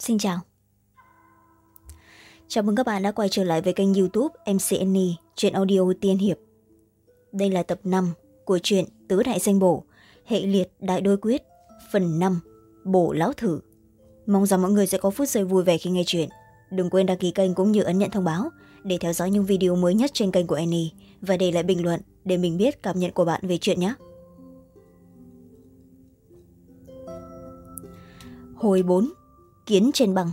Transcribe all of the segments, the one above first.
xin chào. Chào mừng các bạn đã quay trở lại với kênh youtube mcn chuyện audio tiên hiệp. Đây là tập năm của truyện tứ đại danh bổ, hệ liệt đại đôi quyết, phần năm, bổ lão thử. Mong rằng mọi người sẽ có phút giây vui vẻ khi nghe chuyện đừng quên đăng ký kênh cũng như ấn nhận thông báo để theo dõi những video mới nhất trên kênh của annie và để lại bình luận để mình biết cảm nhận của bạn về chuyện nhé. Hồi bốn kiến trên bằng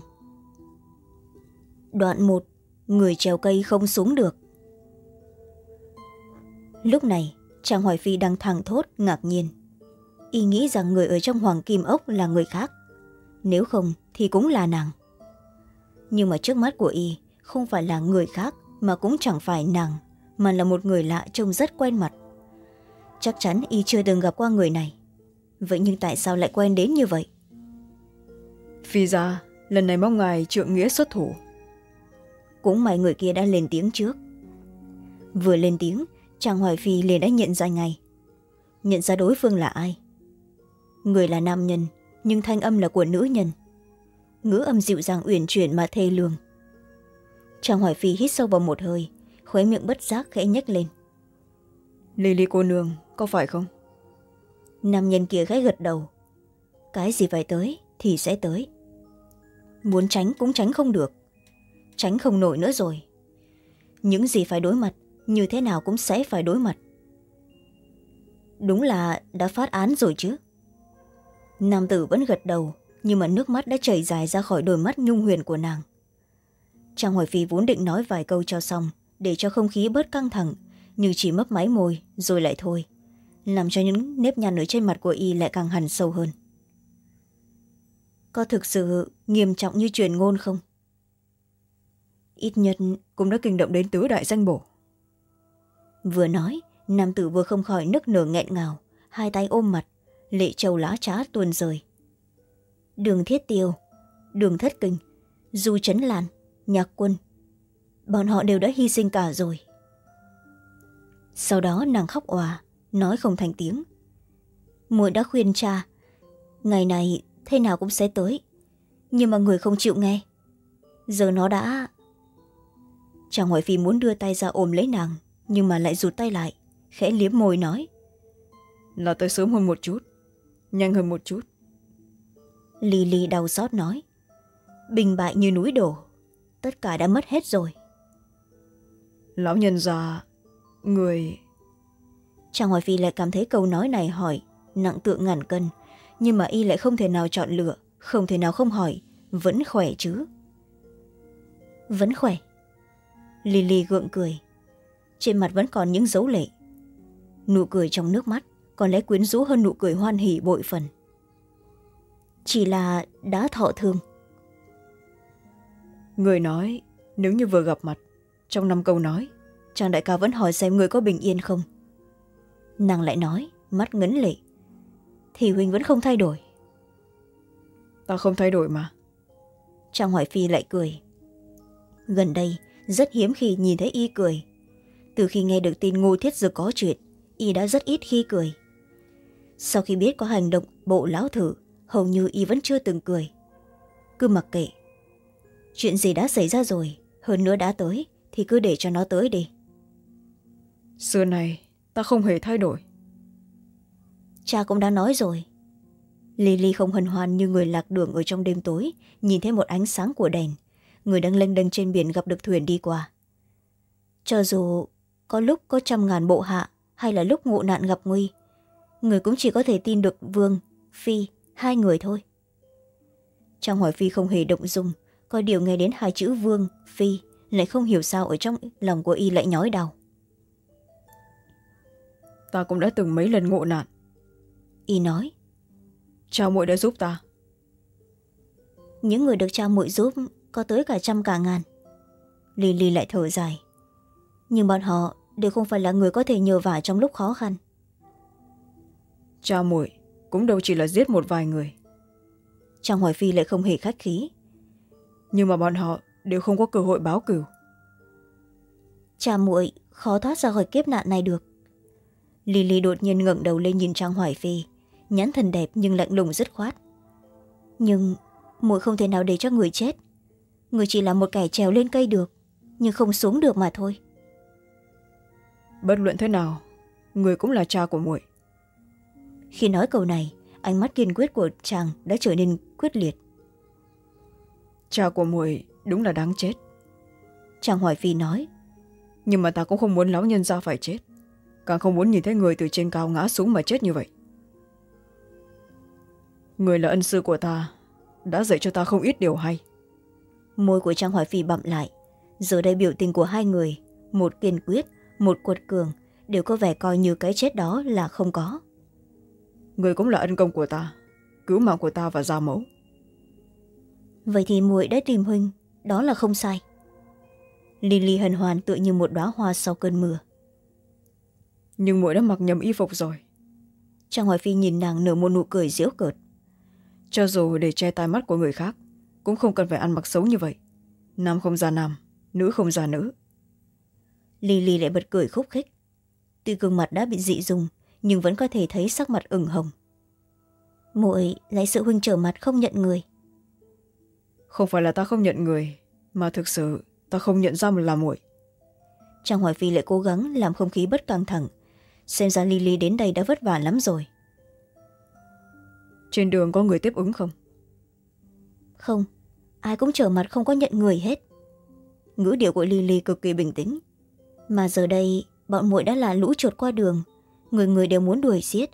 đoạn một, người trèo cây không xuống được. Lúc này, chàng hoài phi đang thẳng thốt, ngạc nhiên. Y nghĩ rằng người ở trong hoàng kim ốc là người khác. Nếu không, thì cũng là nàng. Nhưng mà trước mắt của y, không phải là người khác, mà cũng chẳng phải nàng, mà là một người lạ trông rất quen mặt. Chắc chắn y chưa từng gặp qua người này. Vậy nhưng tại sao lại quen đến như vậy? Phi ra lần này mong ngài trượng nghĩa xuất thủ. Cũng may người kia đã lên tiếng trước. Vừa lên tiếng chàng hoài phi liền đã nhận ra ngay nhận ra đối phương là ai? Người là nam nhân nhưng thanh âm là của nữ nhân. Ngữ âm dịu dàng uyển chuyển mà thê lương. Chàng hoài phi hít sâu vào một hơi khuấy miệng bất giác khẽ nhếch lên. Lily cô nương có phải không? Nam nhân kia khẽ gật đầu. Cái gì phải tới thì sẽ tới muốn tránh cũng tránh không được. Tránh không nổi nữa rồi. Những gì phải đối mặt, như thế nào cũng sẽ phải đối mặt. Đúng là đã phát án rồi chứ. Nam tử vẫn gật đầu, nhưng mà nước mắt đã chảy dài ra khỏi đôi mắt nhung huyền của nàng. Trang hoài phi vốn định nói vài câu cho xong, để cho không khí bớt căng thẳng, nhưng chỉ mấp máy môi, rồi lại thôi. Làm cho những nếp nhăn ở trên mặt của y lại càng hẳn sâu hơn có thực sự nghiêm trọng như truyền ngôn không? Ít nhất cũng đã kinh động đến tứ đại danh bổ. Vừa nói, nam tử vừa không khỏi nức nở nghẹn ngào, hai tay ôm mặt, lệ trầu lá trá tuôn rời. Đường thiết tiêu, đường thất kinh, du trấn lan, nhạc quân, bọn họ đều đã hy sinh cả rồi. Sau đó nàng khóc òa, nói không thành tiếng. Muội đã khuyên cha, ngày này thế nào cũng sẽ tới. Nhưng mà người không chịu nghe. Giờ nó đã chàng hoài phi muốn đưa tay ra ôm lấy nàng nhưng mà lại rụt tay lại khẽ liếm môi nói. Là tới sớm hơn một chút nhanh hơn một chút. Lì lì đau xót nói. Bình bại như núi đổ tất cả đã mất hết rồi. Lão nhân già người chàng hoài phi lại cảm thấy câu nói này hỏi nặng tượng ngàn cân nhưng mà y lại không thể nào chọn lựa không thể nào không hỏi vẫn khỏe chứ? Vẫn khỏe. Lily gượng cười. Trên mặt vẫn còn những dấu lệ. Nụ cười trong nước mắt còn lẽ quyến rũ hơn nụ cười hoan hỉ bội phần. Chỉ là đã thọ thương. Người nói nếu như vừa gặp mặt trong năm câu nói chàng đại ca vẫn hỏi xem người có bình yên không? Nàng lại nói mắt ngấn lệ thì huynh vẫn không thay đổi. Ta không thay đổi mà. Trang hoài phi lại cười. Gần đây rất hiếm khi nhìn thấy y cười. Từ khi nghe được tin ngô thiết dực có chuyện y đã rất ít khi cười. Sau khi biết có hành động bộ lão thử hầu như y vẫn chưa từng cười. Cứ mặc kệ. Chuyện gì đã xảy ra rồi hơn nữa đã tới thì cứ để cho nó tới đi. Xưa này ta không hề thay đổi cha cũng đã nói rồi. Lily không hân hoan như người lạc đường ở trong đêm tối, nhìn thấy một ánh sáng của đèn. Người đang lênh đênh trên biển gặp được thuyền đi qua. Cho dù có lúc có trăm ngàn bộ hạ hay là lúc ngộ nạn gặp nguy, người cũng chỉ có thể tin được vương, phi, hai người thôi. Trong hỏi phi không hề động dung coi điều nghe đến hai chữ vương, phi lại không hiểu sao ở trong lòng của y lại nhói đau. Ta cũng đã từng mấy lần ngộ nạn y nói. Cha muội đã giúp ta. Những người được cha muội giúp có tới cả trăm cả ngàn. Lily lại thở dài. Nhưng bọn họ đều không phải là người có thể nhờ vả trong lúc khó khăn. Cha muội cũng đâu chỉ là giết một vài người. Trang hoài phi lại không hề khách khí. Nhưng mà bọn họ đều không có cơ hội báo cửu. Cha muội khó thoát ra khỏi kiếp nạn này được. Lily đột nhiên ngẩng đầu lên nhìn trang hoài phi nhãn thần đẹp nhưng lạnh lùng dứt khoát. Nhưng muội không thể nào để cho người chết. Người chỉ là một kẻ trèo lên cây được nhưng không xuống được mà thôi. Bất luận thế nào người cũng là cha của muội. Khi nói câu này ánh mắt kiên quyết của chàng đã trở nên quyết liệt. Cha của muội đúng là đáng chết. Chàng hỏi phi nói nhưng mà ta cũng không muốn lão nhân ra phải chết. Càng không muốn nhìn thấy người từ trên cao ngã xuống mà chết như vậy người là ân sư của ta đã dạy cho ta không ít điều hay. Môi của trang hoài phi bậm lại. Giờ đây biểu tình của hai người một kiên quyết một cuột cường đều có vẻ coi như cái chết đó là không có. Người cũng là ân công của ta cứu mạng của ta và gia mẫu. Vậy thì muội đã tìm huynh đó là không sai. Lily hân hoan tựa như một đoá hoa sau cơn mưa. Nhưng muội đã mặc nhầm y phục rồi. Trang hoài phi nhìn nàng nở một nụ cười giễu cợt cho dù để che tai mắt của người khác cũng không cần phải ăn mặc xấu như vậy. Nam không ra nam nữ không ra nữ. Lily lại bật cười khúc khích. Tuy gương mặt đã bị dị dùng nhưng vẫn có thể thấy sắc mặt ửng hồng. Muội lấy sự huynh trở mặt không nhận người. Không phải là ta không nhận người mà thực sự ta không nhận ra một là muội. Trang hoài phi lại cố gắng làm không khí bất căng thẳng. Xem ra lily đến đây đã vất vả lắm rồi trên đường có người tiếp ứng không? Không ai cũng trở mặt không có nhận người hết. Ngữ điệu của lily cực kỳ bình tĩnh. Mà giờ đây bọn muội đã là lũ chuột qua đường. Người người đều muốn đuổi xiết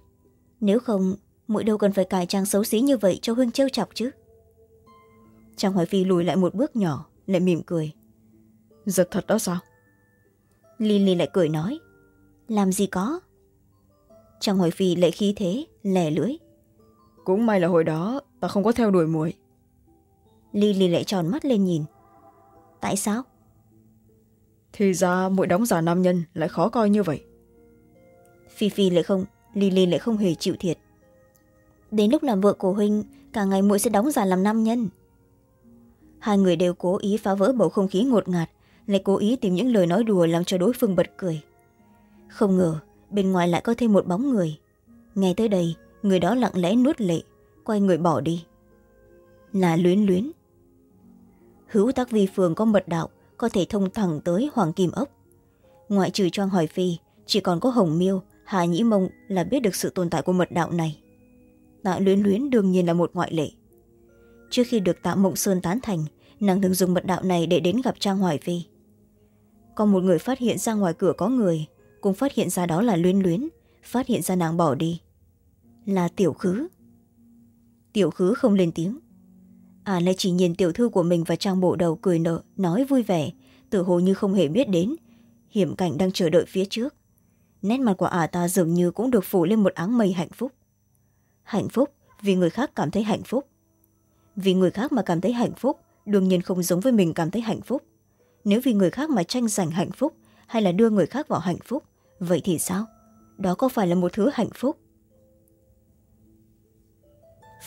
nếu không muội đâu cần phải cài trang xấu xí như vậy cho huynh trêu chọc chứ. Trang hoài phi lùi lại một bước nhỏ lại mỉm cười. Giật thật đó sao? Lily lại cười nói làm gì có. Trang hoài phi lại khí thế lẻ lưỡi cũng may là hồi đó ta không có theo đuổi muội. Lily lại tròn mắt lên nhìn. Tại sao? Thì ra muội đóng giả nam nhân lại khó coi như vậy. Phi phi lại không lily lại không hề chịu thiệt. Đến lúc làm vợ của huynh cả ngày muội sẽ đóng giả làm nam nhân. Hai người đều cố ý phá vỡ bầu không khí ngột ngạt lại cố ý tìm những lời nói đùa làm cho đối phương bật cười. Không ngờ bên ngoài lại có thêm một bóng người. Nghe tới đây người đó lặng lẽ nuốt lệ, quay người bỏ đi. Là luyến luyến. Hữu tác vi phường có mật đạo, có thể thông thẳng tới hoàng kim ốc. Ngoại trừ choang hỏi phi, chỉ còn có hồng miêu, hà nhĩ mông là biết được sự tồn tại của mật đạo này. Tạ luyến luyến đương nhiên là một ngoại lệ. Trước khi được tạ mộng sơn tán thành, nàng thường dùng mật đạo này để đến gặp trang hoài phi. Còn một người phát hiện ra ngoài cửa có người, cũng phát hiện ra đó là luyến luyến, phát hiện ra nàng bỏ đi là tiểu khứ. Tiểu khứ không lên tiếng. À lại chỉ nhìn tiểu thư của mình và trang bộ đầu cười nợ nói vui vẻ tự hồ như không hề biết đến. Hiểm cảnh đang chờ đợi phía trước. Nét mặt của ả ta dường như cũng được phủ lên một áng mây hạnh phúc. Hạnh phúc, vì người khác cảm thấy hạnh phúc. Vì người khác mà cảm thấy hạnh phúc, đương nhiên không giống với mình cảm thấy hạnh phúc. Nếu vì người khác mà tranh giành hạnh phúc, hay là đưa người khác vào hạnh phúc, vậy thì sao? Đó có phải là một thứ hạnh phúc?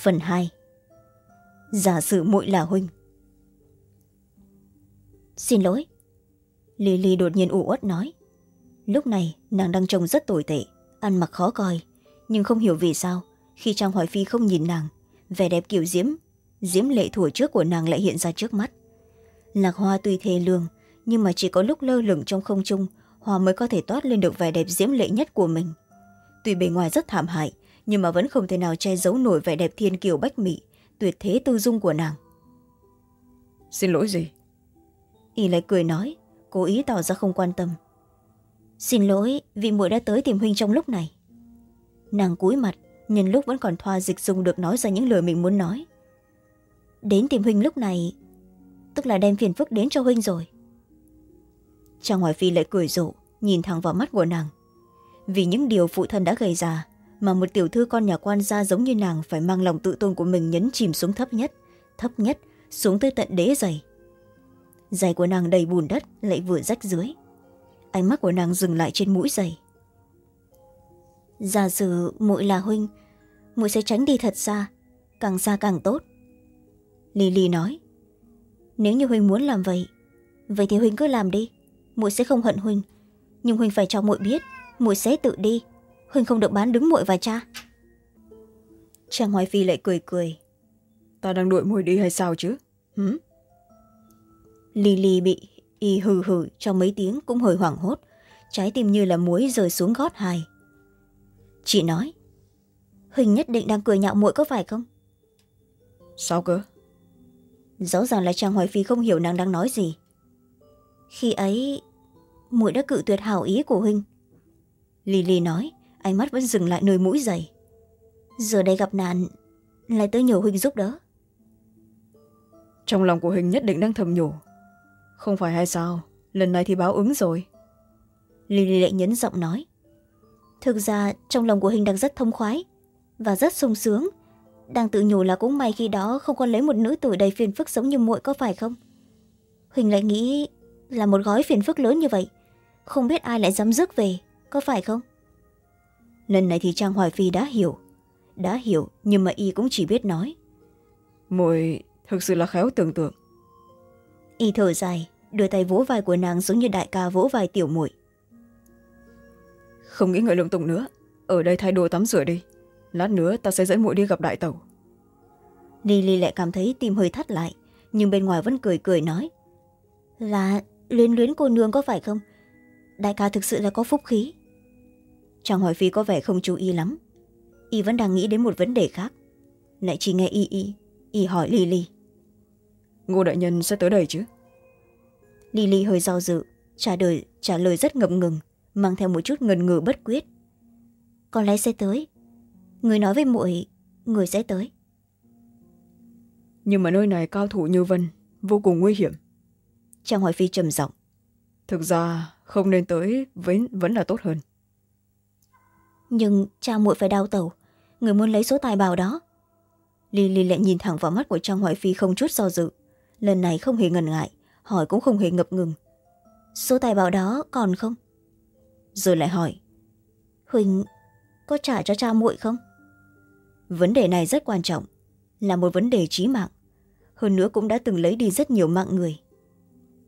Phần hai. Giả sử muội là huynh. Xin lỗi. Lily đột nhiên ủ uất nói. Lúc này, nàng đang trông rất tồi tệ, ăn mặc khó coi, nhưng không hiểu vì sao, khi trang hoài phi không nhìn nàng, vẻ đẹp kiểu diễm diễm lệ thủa trước của nàng lại hiện ra trước mắt. Lạc hoa tuy thê lương, nhưng mà chỉ có lúc lơ lửng trong không trung, hoa mới có thể toát lên được vẻ đẹp diễm lệ nhất của mình. Tuy bề ngoài rất thảm hại nhưng mà vẫn không thể nào che giấu nổi vẻ đẹp thiên kiều bách mỹ tuyệt thế tư dung của nàng. Xin lỗi gì? Y lại cười nói cố ý tỏ ra không quan tâm. Xin lỗi vì muội đã tới tìm huynh trong lúc này. Nàng cúi mặt nhân lúc vẫn còn thoa dịch dùng được nói ra những lời mình muốn nói. Đến tìm huynh lúc này tức là đem phiền phức đến cho huynh rồi. Trang hoài phi lại cười rộ nhìn thẳng vào mắt của nàng. Vì những điều phụ thân đã gây ra mà một tiểu thư con nhà quan gia giống như nàng phải mang lòng tự tôn của mình nhấn chìm xuống thấp nhất thấp nhất, xuống tới tận đế giày. Giày của nàng đầy bùn đất, lại vừa rách dưới. Ánh mắt của nàng dừng lại trên mũi giày. Giả sử muội là huynh, muội sẽ tránh đi thật xa, càng xa càng tốt. Lily nói, nếu như huynh muốn làm vậy vậy thì huynh cứ làm đi, muội sẽ không hận huynh, nhưng huynh phải cho muội biết, muội sẽ tự đi huynh không được bán đứng muội và cha. Trang hoài phi lại cười cười. Ta đang đuổi môi đi hay sao chứ? Hử? Lily bị y hừ hừ trong mấy tiếng cũng hơi hoảng hốt. Trái tim như là muối rơi xuống gót hai chị nói huỳnh nhất định đang cười nhạo muội có phải không? Sao cơ? Rõ ràng là chàng hoài phi không hiểu nàng đang nói gì. Khi ấy muội đã cự tuyệt hảo ý của huynh lily nói ánh mắt vẫn dừng lại nơi mũi dày giờ đây gặp nạn lại tới nhờ huynh giúp đỡ. Trong lòng của hình nhất định đang thầm nhủ. Không phải hay sao? Lần này thì báo ứng rồi. Lily lại nhấn giọng nói. Thực ra trong lòng của hình đang rất thông khoái và rất sung sướng. Đang tự nhủ là cũng may khi đó không còn lấy một nữ tử đầy phiền phức giống như muội có phải không? Huỳnh lại nghĩ là một gói phiền phức lớn như vậy không biết ai lại dám rước về có phải không lần này thì trang hoài phi đã hiểu. Đã hiểu nhưng mà y cũng chỉ biết nói. Muội thực sự là khéo tưởng tượng. Y thở dài đưa tay vỗ vai của nàng giống như đại ca vỗ vai tiểu muội. Không nghĩ ngợi lung tung nữa. Ở đây thay đồ tắm rửa đi. Lát nữa ta sẽ dẫn muội đi gặp đại tẩu. Lily lại cảm thấy tim hơi thắt lại nhưng bên ngoài vẫn cười cười nói. Là luyến luyến cô nương có phải không? Đại ca thực sự là có phúc khí chàng hỏi phi có vẻ không chú ý lắm. Y vẫn đang nghĩ đến một vấn đề khác. Lại chỉ nghe y y y hỏi lily. Ngô đại nhân sẽ tới đây chứ? Lily hơi do dự trả lời trả lời rất ngập ngừng mang theo một chút ngần ngừ bất quyết. Có lẽ sẽ tới. Người nói với muội người sẽ tới. Nhưng mà nơi này cao thủ như vân vô cùng nguy hiểm. Trang hoài phi trầm giọng. Thực ra không nên tới vẫn, vẫn là tốt hơn nhưng cha muội phải đau tẩu. Người muốn lấy số tài bảo đó. Lily lại nhìn thẳng vào mắt của trang hoài phi không chút do dự. Lần này không hề ngần ngại, hỏi cũng không hề ngập ngừng. Số tài bảo đó còn không? Rồi lại hỏi. Huỳnh, có trả cho cha muội không? Vấn đề này rất quan trọng, là một vấn đề trí mạng. Hơn nữa cũng đã từng lấy đi rất nhiều mạng người.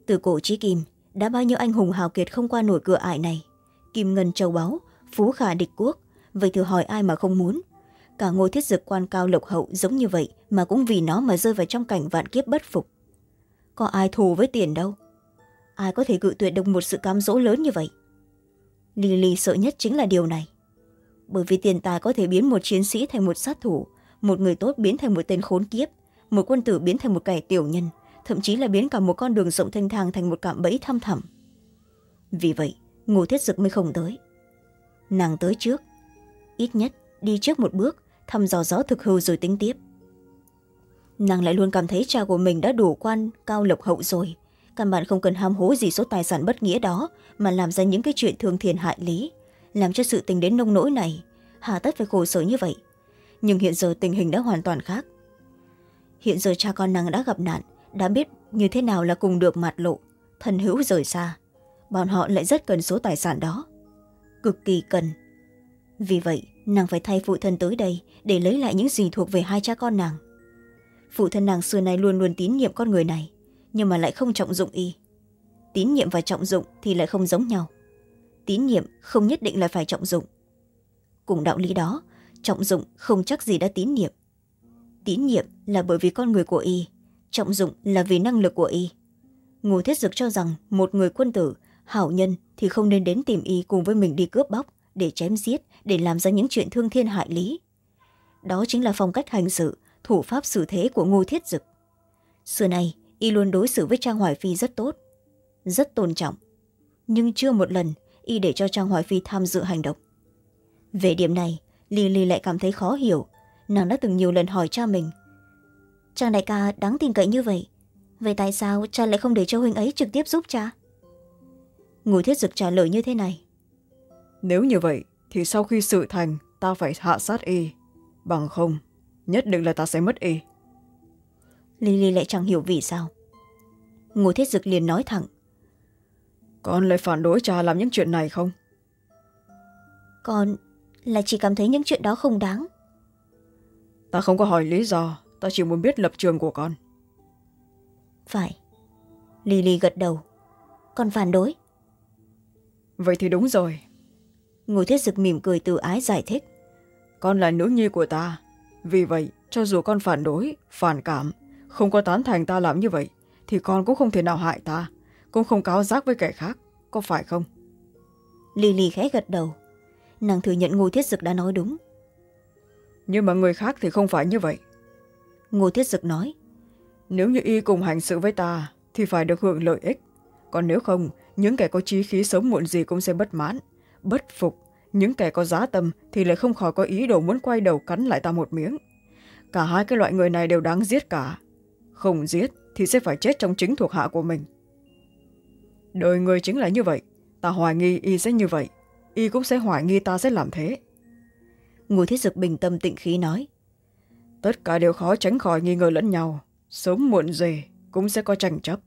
Từ cổ trí kim, đã bao nhiêu anh hùng hào kiệt không qua nổi cửa ải này. Kim ngân châu báu phú khả địch quốc. Vậy thử hỏi ai mà không muốn? Cả ngôi thiết dực quan cao lộc hậu giống như vậy mà cũng vì nó mà rơi vào trong cảnh vạn kiếp bất phục. Có ai thù với tiền đâu? Ai có thể cự tuyệt được một sự cám dỗ lớn như vậy? Lily sợ nhất chính là điều này. Bởi vì tiền tài có thể biến một chiến sĩ thành một sát thủ, một người tốt biến thành một tên khốn kiếp, một quân tử biến thành một kẻ tiểu nhân, thậm chí là biến cả một con đường rộng thanh thang thành một cạm bẫy thăm thẳm. Vì vậy, ngô thiết dực mới không tới nàng tới trước. Ít nhất, đi trước một bước, thăm dò gió thực hư rồi tính tiếp. Nàng lại luôn cảm thấy cha của mình đã đủ quan, cao lộc hậu rồi. Căn bản không cần ham hố gì số tài sản bất nghĩa đó, mà làm ra những cái chuyện thương thiền hại lý, làm cho sự tình đến nông nỗi này, hà tất phải khổ sở như vậy. Nhưng hiện giờ tình hình đã hoàn toàn khác. Hiện giờ cha con nàng đã gặp nạn, đã biết như thế nào là cùng được mặt lộ, thân hữu rời xa. Bọn họ lại rất cần số tài sản đó cực kỳ cần. Vì vậy, nàng phải thay phụ thân tới đây để lấy lại những gì thuộc về hai cha con nàng. Phụ thân nàng xưa nay luôn luôn tín nhiệm con người này, nhưng mà lại không trọng dụng y. Tín nhiệm và trọng dụng thì lại không giống nhau. Tín nhiệm không nhất định là phải trọng dụng. Cùng đạo lý đó, trọng dụng không chắc gì đã tín nhiệm. Tín nhiệm là bởi vì con người của y, trọng dụng là vì năng lực của y. Ngô thiết dực cho rằng một người quân tử hảo nhân thì không nên đến tìm y cùng với mình đi cướp bóc, để chém giết, để làm ra những chuyện thương thiên hại lý. Đó chính là phong cách hành sự, thủ pháp xử thế của ngô thiết dực. Xưa nay, y luôn đối xử với trang hoài phi rất tốt, rất tôn trọng. Nhưng chưa một lần, y để cho trang hoài phi tham dự hành động. Về điểm này lily lại cảm thấy khó hiểu. Nàng đã từng nhiều lần hỏi cha mình trang đại ca đáng tin cậy như vậy vậy tại sao cha lại không để cho huynh ấy trực tiếp giúp cha? Ngô thiết dực trả lời như thế này. Nếu như vậy thì sau khi sự thành ta phải hạ sát y. Bằng không nhất định là ta sẽ mất y. Lily lại chẳng hiểu vì sao. Ngô thiết dực liền nói thẳng. Con lại phản đối cha làm những chuyện này không? Con là chỉ cảm thấy những chuyện đó không đáng. Ta không có hỏi lý do ta chỉ muốn biết lập trường của con. Phải. Lily gật đầu. Con phản đối vậy thì đúng rồi. Ngô thiết dực mỉm cười từ ái giải thích. Con là nữ nhi của ta. Vì vậy cho dù con phản đối phản cảm không có tán thành ta làm như vậy thì con cũng không thể nào hại ta cũng không cáo giác với kẻ khác có phải không? Lì khẽ gật đầu. Nàng thừa nhận ngô thiết dực đã nói đúng. Nhưng mà người khác thì không phải như vậy. Ngô thiết dực nói nếu như y cùng hành sự với ta thì phải được hưởng lợi ích. Còn nếu không những kẻ có trí khí sống muộn gì cũng sẽ bất mãn bất phục. Những kẻ có giá tâm thì lại không khỏi có ý đồ muốn quay đầu cắn lại ta một miếng. Cả hai cái loại người này đều đáng giết cả. Không giết thì sẽ phải chết trong chính thuộc hạ của mình. Đời người chính là như vậy. Ta hoài nghi y sẽ như vậy. Y cũng sẽ hoài nghi ta sẽ làm thế. Ngô thiết dực bình tâm tịnh khí nói. Tất cả đều khó tránh khỏi nghi ngờ lẫn nhau. Sớm muộn gì cũng sẽ có tranh chấp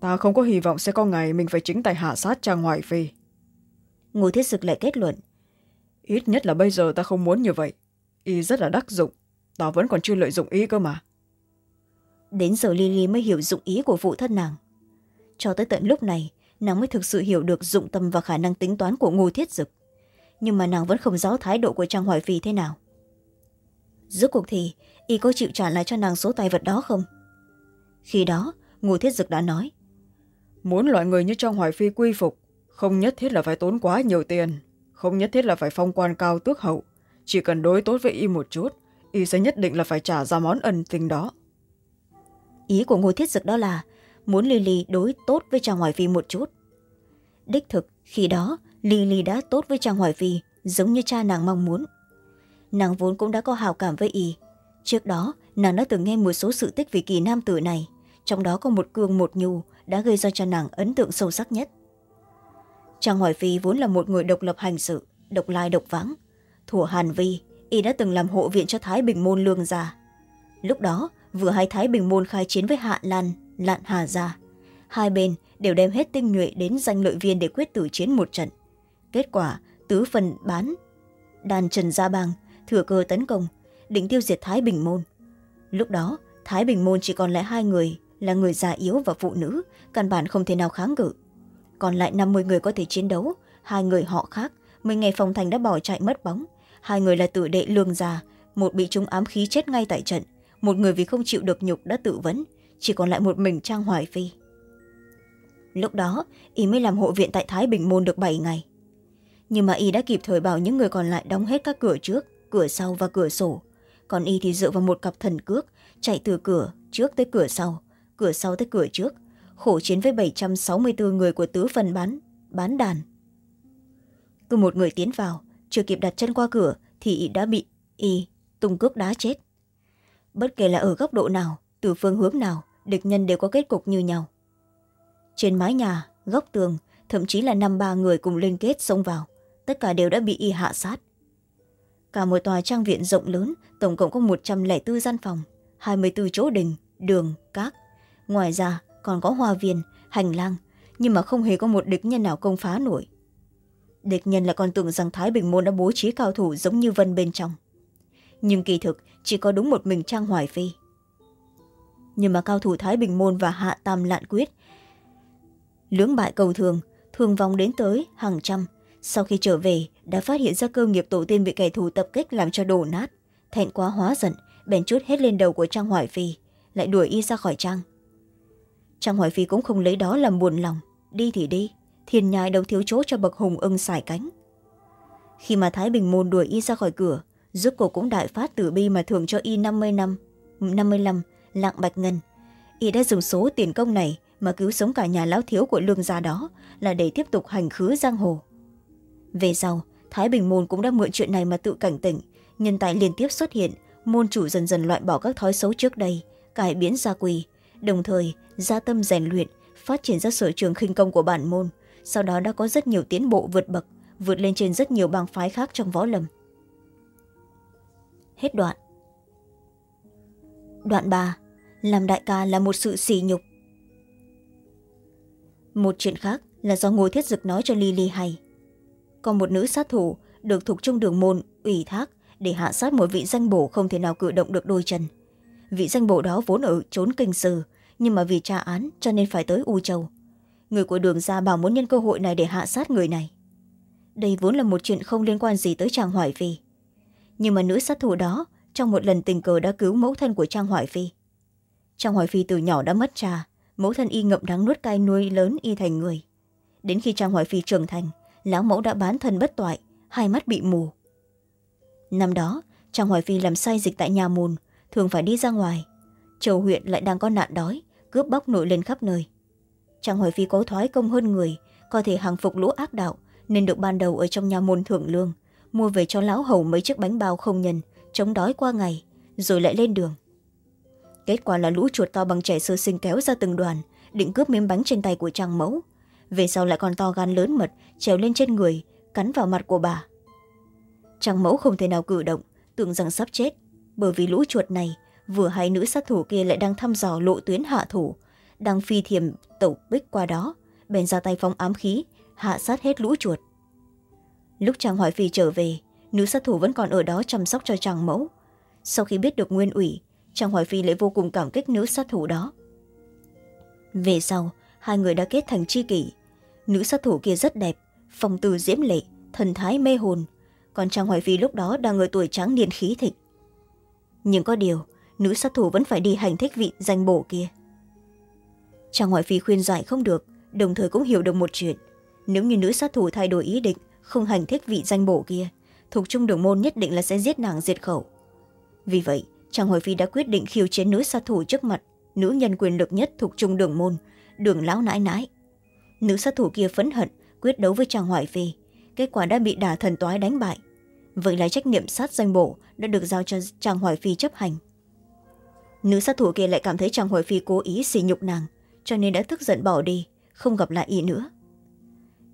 ta không có hy vọng sẽ có ngày mình phải chính tay hạ sát trang hoài phi. Ngô thiết dực lại kết luận. Ít nhất là bây giờ ta không muốn như vậy. Y rất là đắc dụng. Ta vẫn còn chưa lợi dụng ý cơ mà. Đến giờ lily mới hiểu dụng ý của phụ thân nàng. Cho tới tận lúc này nàng mới thực sự hiểu được dụng tâm và khả năng tính toán của ngô thiết dực nhưng mà nàng vẫn không rõ thái độ của trang hoài phi thế nào. Rốt cuộc thì y có chịu trả lại cho nàng số tài vật đó không? Khi đó ngô thiết dực đã nói muốn loại người như trang hoài phi quy phục, không nhất thiết là phải tốn quá nhiều tiền, không nhất thiết là phải phong quan cao tước hậu. Chỉ cần đối tốt với y một chút, y sẽ nhất định là phải trả ra món ân tình đó. Ý của ngô thiết dực đó là muốn lily đối tốt với trang hoài phi một chút. Đích thực, khi đó, lily đã tốt với trang hoài phi giống như cha nàng mong muốn. Nàng vốn cũng đã có hào cảm với y. Trước đó, nàng đã từng nghe một số sự tích về kỳ nam tử này, trong đó có một cương một nhu đã gây ra cho nàng ấn tượng sâu sắc nhất. Trang hoài phi vốn là một người độc lập hành sự, độc lai độc vắng thủa hàn vi, y đã từng làm hộ viện cho thái bình môn lương gia. Lúc đó, vừa hay thái bình môn khai chiến với hạ lan, lạn hà gia. Hai bên đều đem hết tinh nhuệ đến danh lợi viên để quyết tử chiến một trận. Kết quả, tứ phần bán, đàn trần gia bang, thừa cơ tấn công, định tiêu diệt thái bình môn. Lúc đó, thái bình môn chỉ còn lại hai người là người già yếu và phụ nữ, căn bản không thể nào kháng cự. Còn lại năm mươi người có thể chiến đấu, hai người họ khác mười ngày phòng thành đã bỏ chạy mất bóng. Hai người là tử đệ lương già, một bị trúng ám khí chết ngay tại trận, một người vì không chịu được nhục đã tự vấn chỉ còn lại một mình trang hoài phi. Lúc đó, y mới làm hộ viện tại thái bình môn được bảy ngày. Nhưng mà y đã kịp thời bảo những người còn lại đóng hết các cửa trước, cửa sau và cửa sổ. Còn y thì dựa vào một cặp thần cước, chạy từ cửa trước tới cửa sau cửa sau tới cửa trước, khổ chiến với bảy trăm sáu mươi bốn người của tứ phần bán bán đàn. Cứ một người tiến vào, chưa kịp đặt chân qua cửa thì y đã bị y tung cước đá chết. Bất kể là ở góc độ nào, từ phương hướng nào, địch nhân đều có kết cục như nhau. Trên mái nhà, góc tường, thậm chí là năm ba người cùng liên kết xông vào, tất cả đều đã bị y hạ sát. Cả một tòa trang viện rộng lớn, tổng cộng có một trăm lẻ bốn gian phòng, hai mươi bốn chỗ đình, đường, các ngoài ra, còn có hoa viên, hành lang, nhưng mà không hề có một địch nhân nào công phá nổi. Địch nhân là còn tưởng rằng thái bình môn đã bố trí cao thủ giống như vân bên trong. Nhưng kỳ thực, chỉ có đúng một mình trang hoài phi. Nhưng mà cao thủ thái bình môn và hạ tam lạn quyết, lưỡng bại cầu thường thường vòng đến tới hàng trăm, sau khi trở về, đã phát hiện ra cơ nghiệp tổ tiên bị kẻ thù tập kích làm cho đổ nát, thẹn quá hóa giận, bèn chút hết lên đầu của trang hoài phi, lại đuổi y ra khỏi trang trang hoài phi cũng không lấy đó làm buồn lòng. Đi thì đi thiên nhai đâu thiếu chỗ cho bậc hùng ưng xài cánh. Khi mà thái bình môn đuổi y ra khỏi cửa, giúp cô cũng đại phát tử bi mà thưởng cho y năm mươi năm năm mươi năm lạng bạch ngân. Y đã dùng số tiền công này mà cứu sống cả nhà lão thiếu của lương gia đó là để tiếp tục hành khứ giang hồ. Về sau, thái bình môn cũng đã mượn chuyện này mà tự cảnh tỉnh. Nhân tài liên tiếp xuất hiện, môn chủ dần dần loại bỏ các thói xấu trước đây, cải biến gia quỳ đồng thời, gia tâm rèn luyện, phát triển ra sở trường khinh công của bản môn. Sau đó đã có rất nhiều tiến bộ vượt bậc, vượt lên trên rất nhiều bang phái khác trong võ lâm. Hết đoạn. Đoạn ba, làm đại ca là một sự sỉ nhục. Một chuyện khác là do ngô thiết dực nói cho lily hay. Còn một nữ sát thủ được thuộc trung đường môn, ủy thác để hạ sát một vị danh bổ không thể nào cử động được đôi chân vị danh bộ đó vốn ở trốn kinh sư, nhưng mà vì tra án cho nên phải tới u châu. Người của đường ra bảo muốn nhân cơ hội này để hạ sát người này. Đây vốn là một chuyện không liên quan gì tới trang hoài phi. Nhưng mà nữ sát thủ đó trong một lần tình cờ đã cứu mẫu thân của trang hoài phi. Trang hoài phi từ nhỏ đã mất cha, mẫu thân y ngậm đắng nuốt cay nuôi lớn y thành người. Đến khi trang hoài phi trưởng thành, lão mẫu đã bán thân bất toại, hai mắt bị mù. Năm đó, trang hoài phi làm sai dịch tại nhà mùn thường phải đi ra ngoài. Châu huyện lại đang có nạn đói, cướp bóc nổi lên khắp nơi. Trang hoài phi có thoái công hơn người, có thể hàng phục lũ ác đạo, nên được ban đầu ở trong nhà môn thưởng lương, mua về cho lão hầu mấy chiếc bánh bao không nhân, chống đói qua ngày, rồi lại lên đường. Kết quả là lũ chuột to bằng trẻ sơ sinh kéo ra từng đoàn, định cướp miếng bánh trên tay của trang mẫu. Về sau lại còn to gan lớn mật, trèo lên trên người, cắn vào mặt của bà. Trang mẫu không thể nào cử động, tưởng rằng sắp chết bởi vì lũ chuột này, vừa hay nữ sát thủ kia lại đang thăm dò lộ tuyến hạ thủ. Đang phi thiềm tẩu bích qua đó, bèn ra tay phóng ám khí, hạ sát hết lũ chuột. Lúc trang hoài phi trở về, nữ sát thủ vẫn còn ở đó chăm sóc cho chàng mẫu. Sau khi biết được nguyên ủy trang hoài phi lại vô cùng cảm kích nữ sát thủ đó. Về sau, hai người đã kết thành tri kỷ. Nữ sát thủ kia rất đẹp, phong từ diễm lệ, thần thái mê hồn. Còn trang hoài phi lúc đó đang ở tuổi tráng niên khí thịnh nhưng có điều, nữ sát thủ vẫn phải đi hành thích vị danh bổ kia. Chàng hoài phi khuyên giải không được, đồng thời cũng hiểu được một chuyện. Nếu như nữ sát thủ thay đổi ý định, không hành thích vị danh bổ kia, thuộc trung đường môn nhất định là sẽ giết nàng diệt khẩu. Vì vậy, chàng hoài phi đã quyết định khiêu chiến nữ sát thủ trước mặt, nữ nhân quyền lực nhất thuộc trung đường môn, đường lão nãi nãi. Nữ sát thủ kia phẫn hận, quyết đấu với chàng hoài phi kết quả đã bị đả thần toái đánh bại vậy là trách nhiệm sát danh bổ đã được giao cho chàng hoài phi chấp hành. Nữ sát thủ kia lại cảm thấy chàng hoài phi cố ý xỉ nhục nàng, cho nên đã tức giận bỏ đi, không gặp lại y nữa.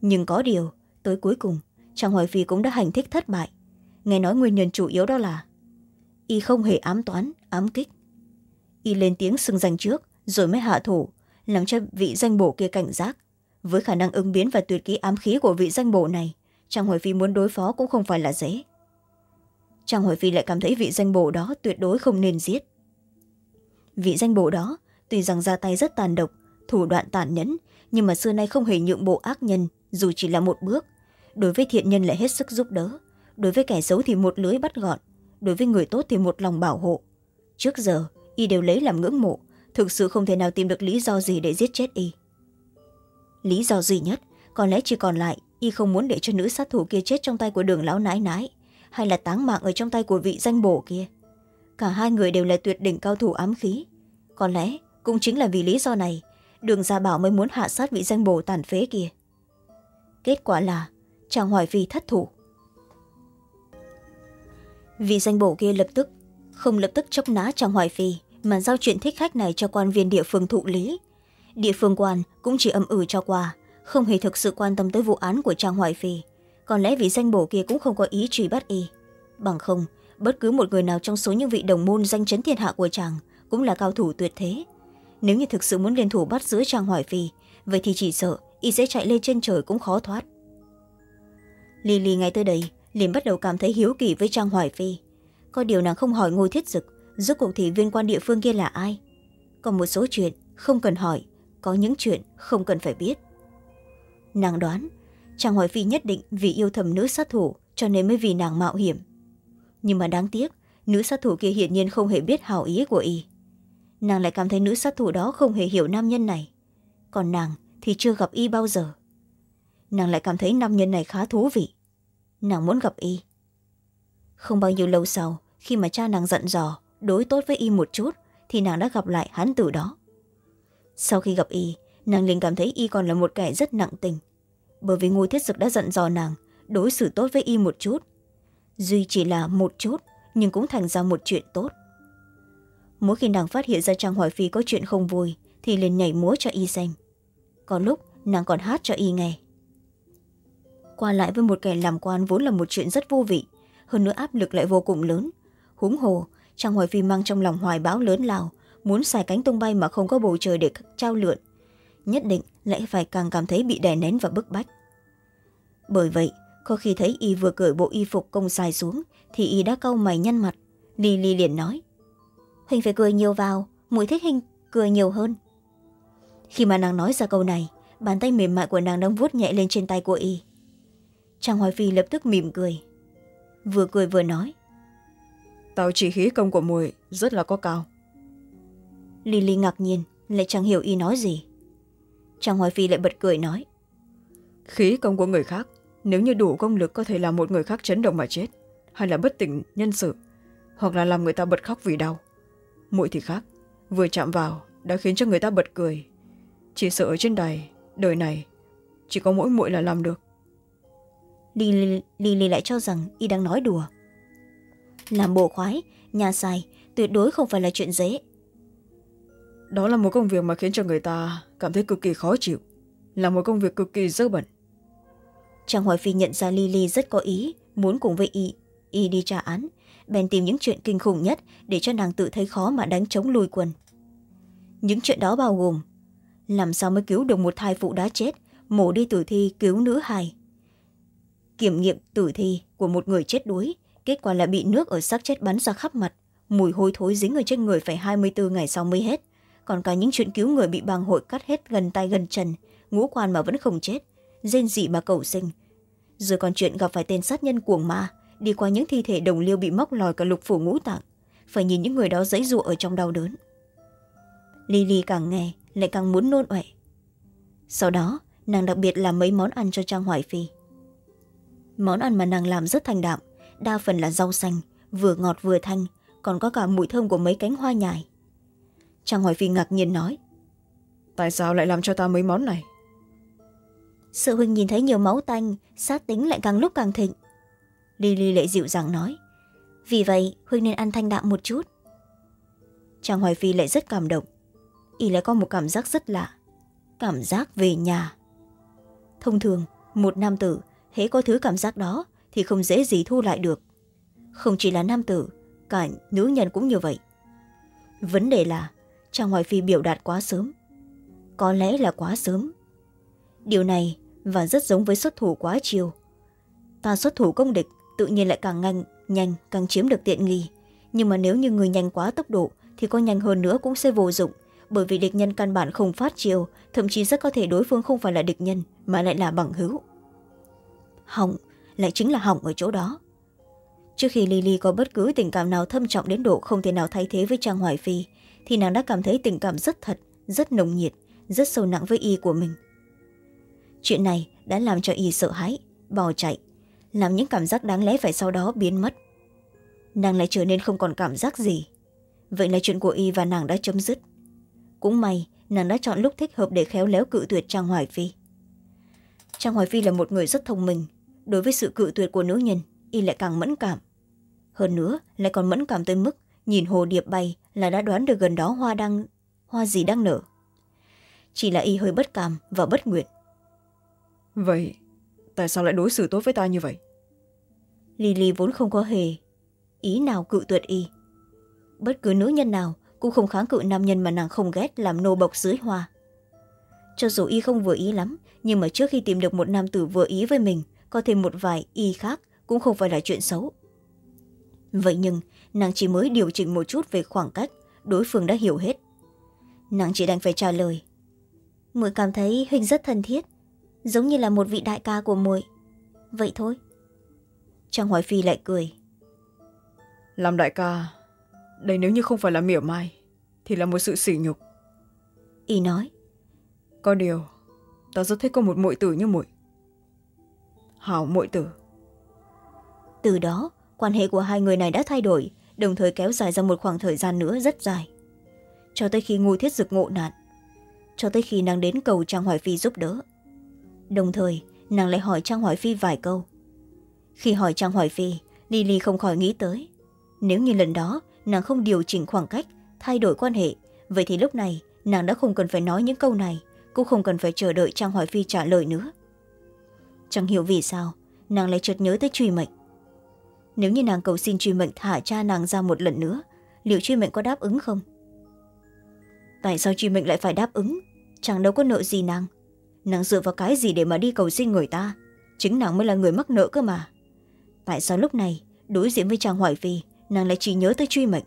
Nhưng có điều, tới cuối cùng chàng hoài phi cũng đã hành thích thất bại. Nghe nói nguyên nhân chủ yếu đó là, y không hề ám toán, ám kích. Y lên tiếng xưng danh trước, rồi mới hạ thủ, làm cho vị danh bổ kia cảnh giác. Với khả năng ứng biến và tuyệt kỹ ám khí của vị danh bổ này chàng hoài phi muốn đối phó cũng không phải là dễ trang hoài phi lại cảm thấy vị danh bổ đó tuyệt đối không nên giết. Vị danh bổ đó, tuy rằng ra tay rất tàn độc, thủ đoạn tàn nhẫn, nhưng mà xưa nay không hề nhượng bộ ác nhân, dù chỉ là một bước. Đối với thiện nhân lại hết sức giúp đỡ, đối với kẻ xấu thì một lưới bắt gọn, đối với người tốt thì một lòng bảo hộ. Trước giờ, y đều lấy làm ngưỡng mộ, thực sự không thể nào tìm được lý do gì để giết chết y. Lý do duy nhất, có lẽ chỉ còn lại, y không muốn để cho nữ sát thủ kia chết trong tay của đường lão nái nái hay là táng mạng ở trong tay của vị danh bổ kia? Cả hai người đều là tuyệt đỉnh cao thủ ám khí. Có lẽ cũng chính là vì lý do này, đường gia bảo mới muốn hạ sát vị danh bổ tàn phế kia. Kết quả là, chàng hoài phi thất thủ. Vị danh bổ kia lập tức, không lập tức chốc ná chàng hoài phi, mà giao chuyện thích khách này cho quan viên địa phương thụ lý. Địa phương quan cũng chỉ âm ử cho qua, không hề thực sự quan tâm tới vụ án của trang hoài phi có lẽ vị danh bổ kia cũng không có ý truy bắt y. Bằng không, bất cứ một người nào trong số những vị đồng môn danh chấn thiên hạ của chàng cũng là cao thủ tuyệt thế. Nếu như thực sự muốn liên thủ bắt giữ trang hoài phi, vậy thì chỉ sợ y sẽ chạy lên trên trời cũng khó thoát. Lily ngay tới đây, liền bắt đầu cảm thấy hiếu kỳ với trang hoài phi. Có điều nàng không hỏi ngôi thiết dực, rốt cuộc thì viên quan địa phương kia là ai? Còn một số chuyện không cần hỏi, có những chuyện không cần phải biết. Nàng đoán chàng hoài phi nhất định vì yêu thầm nữ sát thủ, cho nên mới vì nàng mạo hiểm. Nhưng mà đáng tiếc, nữ sát thủ kia hiển nhiên không hề biết hào ý của y. Nàng lại cảm thấy nữ sát thủ đó không hề hiểu nam nhân này. Còn nàng thì chưa gặp y bao giờ. Nàng lại cảm thấy nam nhân này khá thú vị. Nàng muốn gặp y. Không bao nhiêu lâu sau, khi mà cha nàng giận dò đối tốt với y một chút, thì nàng đã gặp lại hắn tử đó. Sau khi gặp y, nàng liền cảm thấy y còn là một kẻ rất nặng tình bởi vì ngôi thiết dực đã dặn dò nàng đối xử tốt với y một chút. Duy chỉ là một chút, nhưng cũng thành ra một chuyện tốt. Mỗi khi nàng phát hiện ra trang hoài phi có chuyện không vui, thì liền nhảy múa cho y xem. Có lúc, nàng còn hát cho y nghe. Qua lại với một kẻ làm quan vốn là một chuyện rất vô vị, hơn nữa áp lực lại vô cùng lớn. Huống hồ, trang hoài phi mang trong lòng hoài bão lớn lao, muốn xài cánh tung bay mà không có bầu trời để trao lượn nhất định lại phải càng cảm thấy bị đè nén và bức bách. Bởi vậy có khi thấy y vừa cởi bộ y phục công xài xuống thì y đã cau mày nhăn mặt. Ly ly liền nói hình phải cười nhiều vào mũi thích hình cười nhiều hơn. Khi mà nàng nói ra câu này bàn tay mềm mại của nàng đang vuốt nhẹ lên trên tay của y. Trang hoài phi lập tức mỉm cười vừa cười vừa nói tàu chỉ khí công của muội rất là có cao. Lily ngạc nhiên lại chẳng hiểu y nói gì trang hoài phi lại bật cười nói. Khí công của người khác nếu như đủ công lực có thể làm một người khác chấn động mà chết hay là bất tỉnh nhân sự hoặc là làm người ta bật khóc vì đau. Muội thì khác vừa chạm vào đã khiến cho người ta bật cười. Chỉ sợ ở trên đài đời này chỉ có mỗi muội là làm được. Lily, lily lại cho rằng y đang nói đùa. Làm bộ khoái nhà sai tuyệt đối không phải là chuyện dễ đó là một công việc mà khiến cho người ta cảm thấy cực kỳ khó chịu, là một công việc cực kỳ dơ bẩn. Trang hoài phi nhận ra lily rất có ý, muốn cùng với y y đi trả án, bèn tìm những chuyện kinh khủng nhất để cho nàng tự thấy khó mà đánh chống lùi quân những chuyện đó bao gồm, làm sao mới cứu được một thai phụ đã chết, mổ đi tử thi cứu nữ hài. Kiểm nghiệm tử thi của một người chết đuối, kết quả là bị nước ở xác chết bắn ra khắp mặt, mùi hôi thối dính ở trên người phải hai mươi bốn ngày sau mới hết còn cả những chuyện cứu người bị bàng hội cắt hết gần tay gần chân ngũ quan mà vẫn không chết, rên dị mà cầu sinh. Rồi còn chuyện gặp phải tên sát nhân cuồng ma, đi qua những thi thể đồng liêu bị móc lòi cả lục phủ ngũ tạng, phải nhìn những người đó dãy dụa ở trong đau đớn. Lily càng nghe, lại càng muốn nôn ọe. Sau đó, nàng đặc biệt làm mấy món ăn cho trang hoài phi. Món ăn mà nàng làm rất thanh đạm, đa phần là rau xanh, vừa ngọt vừa thanh, còn có cả mùi thơm của mấy cánh hoa nhài trang hoài phi ngạc nhiên nói. Tại sao lại làm cho ta mấy món này? Sự huynh nhìn thấy nhiều máu tanh sát tính lại càng lúc càng thịnh. Lily lại dịu dàng nói. Vì vậy huynh nên ăn thanh đạm một chút. Trang hoài phi lại rất cảm động. Y lại có một cảm giác rất lạ. Cảm giác về nhà. Thông thường một nam tử hễ có thứ cảm giác đó thì không dễ gì thu lại được. Không chỉ là nam tử cả nữ nhân cũng như vậy. Vấn đề là trang hoài phi biểu đạt quá sớm. Có lẽ là quá sớm. Điều này và rất giống với xuất thủ quá chiều. Ta xuất thủ công địch, tự nhiên lại càng nhanh nhanh, càng chiếm được tiện nghi. Nhưng mà nếu như người nhanh quá tốc độ, thì có nhanh hơn nữa cũng sẽ vô dụng. Bởi vì địch nhân căn bản không phát chiều, thậm chí rất có thể đối phương không phải là địch nhân, mà lại là bằng hữu. Hỏng lại chính là hỏng ở chỗ đó. Trước khi lily có bất cứ tình cảm nào thâm trọng đến độ không thể nào thay thế với trang hoài phi thì nàng đã cảm thấy tình cảm rất thật, rất nồng nhiệt, rất sâu nặng với y của mình. Chuyện này đã làm cho y sợ hãi, bỏ chạy, làm những cảm giác đáng lẽ phải sau đó biến mất. Nàng lại trở nên không còn cảm giác gì. Vậy là chuyện của y và nàng đã chấm dứt. Cũng may, nàng đã chọn lúc thích hợp để khéo léo cự tuyệt trang hoài phi. Trang hoài phi là một người rất thông minh. Đối với sự cự tuyệt của nữ nhân, y lại càng mẫn cảm. Hơn nữa, lại còn mẫn cảm tới mức nhìn hồ điệp bay là đã đoán được gần đó hoa đang hoa gì đang nở. Chỉ là y hơi bất cảm và bất nguyện. Vậy tại sao lại đối xử tốt với ta như vậy? Lily vốn không có hề ý nào cự tuyệt y. Bất cứ nữ nhân nào cũng không kháng cự nam nhân mà nàng không ghét làm nô bộc dưới hoa. Cho dù y không vừa ý lắm nhưng mà trước khi tìm được một nam tử vừa ý với mình có thêm một vài y khác cũng không phải là chuyện xấu. Vậy nhưng nàng chỉ mới điều chỉnh một chút về khoảng cách. Đối phương đã hiểu hết. Nàng chỉ đành phải trả lời. Muội cảm thấy huynh rất thân thiết giống như là một vị đại ca của muội. Vậy thôi. Trang hoài phi lại cười. Làm đại ca đây nếu như không phải là mỉa mai thì là một sự sỉ nhục. Y nói. Có điều ta rất thích có một muội tử như muội. Hảo muội tử. Từ đó quan hệ của hai người này đã thay đổi đồng thời kéo dài ra một khoảng thời gian nữa rất dài. Cho tới khi ngô thiết dực ngộ nạn, cho tới khi nàng đến cầu trang hoài phi giúp đỡ. Đồng thời, nàng lại hỏi trang hoài phi vài câu. Khi hỏi trang hoài phi, lily không khỏi nghĩ tới. Nếu như lần đó, nàng không điều chỉnh khoảng cách, thay đổi quan hệ, vậy thì lúc này, nàng đã không cần phải nói những câu này, cũng không cần phải chờ đợi trang hoài phi trả lời nữa. Chẳng hiểu vì sao, nàng lại chợt nhớ tới truy mệnh nếu như nàng cầu xin truy mệnh thả cha nàng ra một lần nữa, liệu truy mệnh có đáp ứng không? Tại sao truy mệnh lại phải đáp ứng? Chẳng đâu có nợ gì nàng. Nàng dựa vào cái gì để mà đi cầu xin người ta? Chính nàng mới là người mắc nợ cơ mà. Tại sao lúc này, đối diện với chàng hoài vi nàng lại chỉ nhớ tới truy mệnh?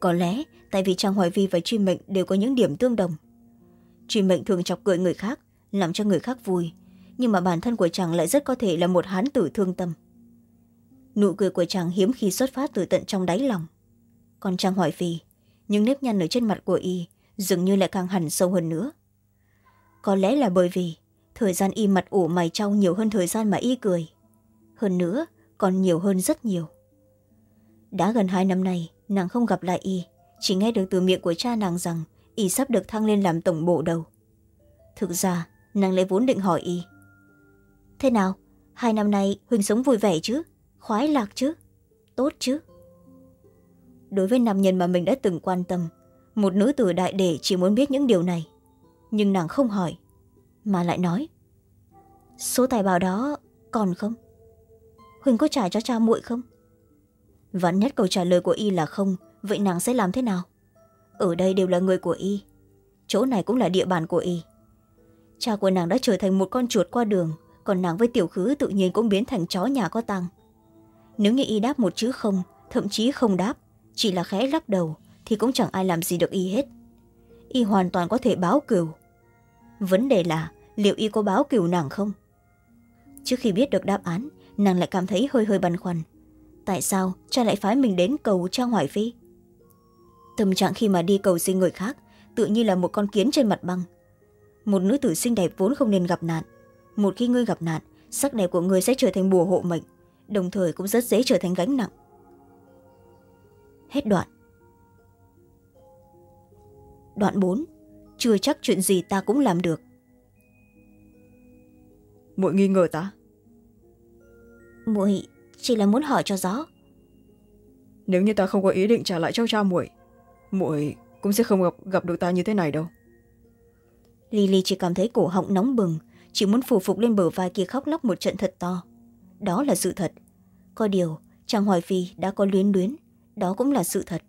Có lẽ tại vì chàng hoài vi và truy mệnh đều có những điểm tương đồng. Truy mệnh thường chọc cười người khác, làm cho người khác vui, nhưng mà bản thân của chàng lại rất có thể là một hán tử thương tâm nụ cười của chàng hiếm khi xuất phát từ tận trong đáy lòng. Còn chàng hỏi vì, những nếp nhăn ở trên mặt của y dường như lại càng hẳn sâu hơn nữa. Có lẽ là bởi vì thời gian y mặt ủ mày trau nhiều hơn thời gian mà y cười. Hơn nữa, còn nhiều hơn rất nhiều. Đã gần hai năm nay, nàng không gặp lại y, chỉ nghe được từ miệng của cha nàng rằng y sắp được thăng lên làm tổng bộ đầu. Thực ra, nàng lại vốn định hỏi y. Thế nào, hai năm nay huỳnh sống vui vẻ chứ? Khoái lạc chứ? Tốt chứ? Đối với nam nhân mà mình đã từng quan tâm, một nữ tử đại đệ chỉ muốn biết những điều này. Nhưng nàng không hỏi, mà lại nói, số tài bảo đó còn không? Huỳnh có trả cho cha muội không? Vắn nhất câu trả lời của y là không, vậy nàng sẽ làm thế nào? Ở đây đều là người của y, chỗ này cũng là địa bàn của y. Cha của nàng đã trở thành một con chuột qua đường, còn nàng với tiểu khứ tự nhiên cũng biến thành chó nhà có tăng nếu như y đáp một chữ không, thậm chí không đáp, chỉ là khẽ lắc đầu, thì cũng chẳng ai làm gì được y hết. Y hoàn toàn có thể báo cừu vấn đề là, liệu y có báo cừu nàng không? Trước khi biết được đáp án, nàng lại cảm thấy hơi hơi băn khoăn. Tại sao cha lại phái mình đến cầu trang hoài phi? Tâm trạng khi mà đi cầu xin người khác, tự như là một con kiến trên mặt băng. Một nữ tử xinh đẹp vốn không nên gặp nạn. Một khi ngươi gặp nạn, sắc đẹp của ngươi sẽ trở thành bùa hộ mệnh đồng thời cũng rất dễ trở thành gánh nặng. Hết đoạn. Đoạn bốn. Chưa chắc chuyện gì ta cũng làm được. Muội nghi ngờ ta? Muội chỉ là muốn hỏi cho rõ. Nếu như ta không có ý định trả lại cho cha muội muội cũng sẽ không gặp, gặp được ta như thế này đâu. Lily chỉ cảm thấy cổ họng nóng bừng chỉ muốn phủ phục lên bờ vai kia khóc lóc một trận thật to. Đó là sự thật có điều chàng hoài phi đã có luyến luyến đó cũng là sự thật.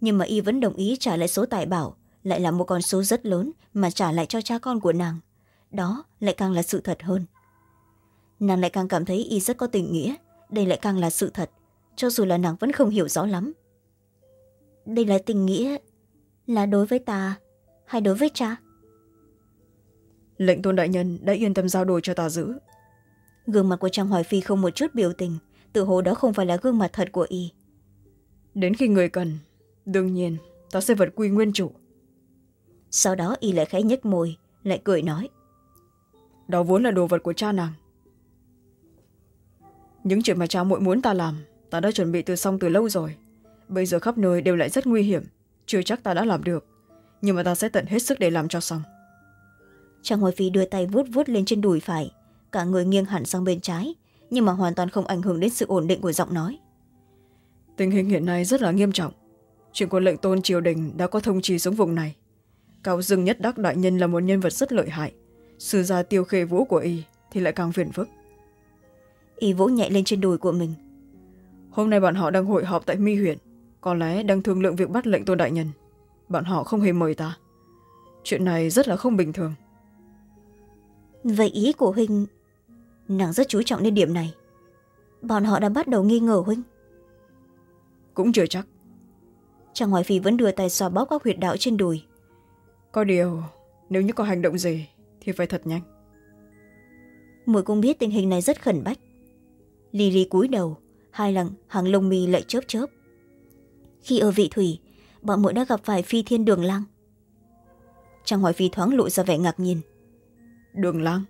Nhưng mà y vẫn đồng ý trả lại số tài bảo lại là một con số rất lớn mà trả lại cho cha con của nàng. Đó lại càng là sự thật hơn. Nàng lại càng cảm thấy y rất có tình nghĩa đây lại càng là sự thật cho dù là nàng vẫn không hiểu rõ lắm. Đây là tình nghĩa là đối với ta hay đối với cha? Lệnh tôn đại nhân đã yên tâm giao đồ cho ta giữ. Gương mặt của trang hoài phi không một chút biểu tình tự hồ đó không phải là gương mặt thật của y. Đến khi người cần đương nhiên ta sẽ vật quy nguyên chủ. Sau đó y lại khẽ nhếch môi lại cười nói. Đó vốn là đồ vật của cha nàng. Những chuyện mà cha muội muốn ta làm ta đã chuẩn bị từ xong từ lâu rồi. Bây giờ khắp nơi đều lại rất nguy hiểm chưa chắc ta đã làm được. Nhưng mà ta sẽ tận hết sức để làm cho xong. Trang hoài phi đưa tay vuốt vuốt lên trên đùi phải cả người nghiêng hẳn sang bên trái nhưng mà hoàn toàn không ảnh hưởng đến sự ổn định của giọng nói. Tình hình hiện nay rất là nghiêm trọng. Chuyện của lệnh tôn triều đình đã có thông trì xuống vùng này. Cao dương nhất đắc đại nhân là một nhân vật rất lợi hại. Sư gia tiêu khê vũ của y thì lại càng phiền phức. Y vỗ nhẹ lên trên đùi của mình. Hôm nay bọn họ đang hội họp tại mi huyện. Có lẽ đang thương lượng việc bắt lệnh tôn đại nhân. Bọn họ không hề mời ta. Chuyện này rất là không bình thường. Vậy ý của huynh nàng rất chú trọng đến điểm này. Bọn họ đã bắt đầu nghi ngờ huynh. Cũng chưa chắc. Chàng hoài phi vẫn đưa tay xoa bóp các huyệt đạo trên đùi. Có điều nếu như có hành động gì thì phải thật nhanh. Mùi cũng biết tình hình này rất khẩn bách. Lily cúi đầu hai lần hàng lông mi lại chớp chớp. Khi ở vị thủy bọn muội đã gặp phải phi thiên đường lang. Chàng hỏi phi thoáng lộ ra vẻ ngạc nhiên. Đường lang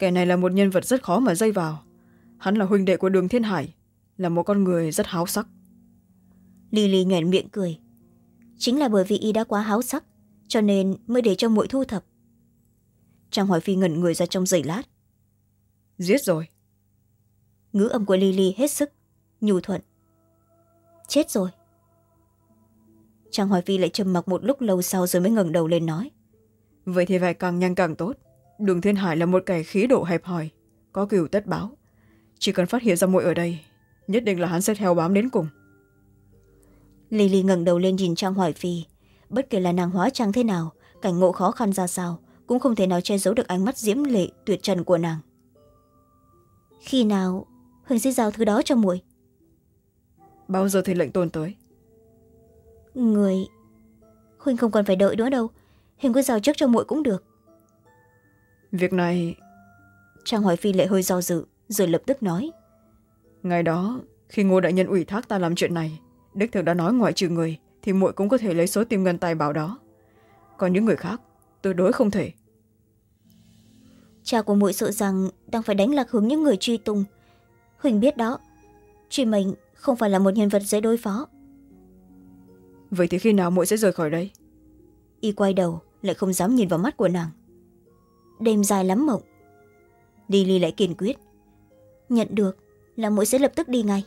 kẻ này là một nhân vật rất khó mà dây vào. Hắn là huynh đệ của đường thiên hải là một con người rất háo sắc. Lily nhoẻn miệng cười. Chính là bởi vì y đã quá háo sắc cho nên mới để cho muội thu thập. Trang hỏi phi ngẩn người ra trong giây lát. Giết rồi. Ngữ âm của lily hết sức nhu thuận. Chết rồi. Trang hoài phi lại trầm mặc một lúc lâu sau rồi mới ngẩng đầu lên nói. Vậy thì phải càng nhanh càng tốt đường thiên hải là một kẻ khí độ hẹp hòi có cửu tất báo. Chỉ cần phát hiện ra muội ở đây nhất định là hắn sẽ theo bám đến cùng. Lily ngẩng đầu lên nhìn trang hoài phi. Bất kể là nàng hóa trang thế nào cảnh ngộ khó khăn ra sao cũng không thể nào che giấu được ánh mắt diễm lệ tuyệt trần của nàng. Khi nào huỳnh sẽ giao thứ đó cho muội? Bao giờ thì lệnh tôn tới? Người huỳnh không cần phải đợi nữa đâu. Hình cứ giao trước cho muội cũng được việc này trang hoài phi lại hơi do dự rồi lập tức nói. Ngày đó khi ngô đại nhân ủy thác ta làm chuyện này đích thực đã nói ngoại trừ người thì muội cũng có thể lấy số tim ngân tài bảo đó. Còn những người khác tuyệt đối không thể. Cha của muội sợ rằng đang phải đánh lạc hướng những người truy tung. Huỳnh biết đó truy mình không phải là một nhân vật dễ đối phó. Vậy thì khi nào muội sẽ rời khỏi đây? Y quay đầu lại không dám nhìn vào mắt của nàng đêm dài lắm mộng. Lily lại kiên quyết. Nhận được là muội sẽ lập tức đi ngay.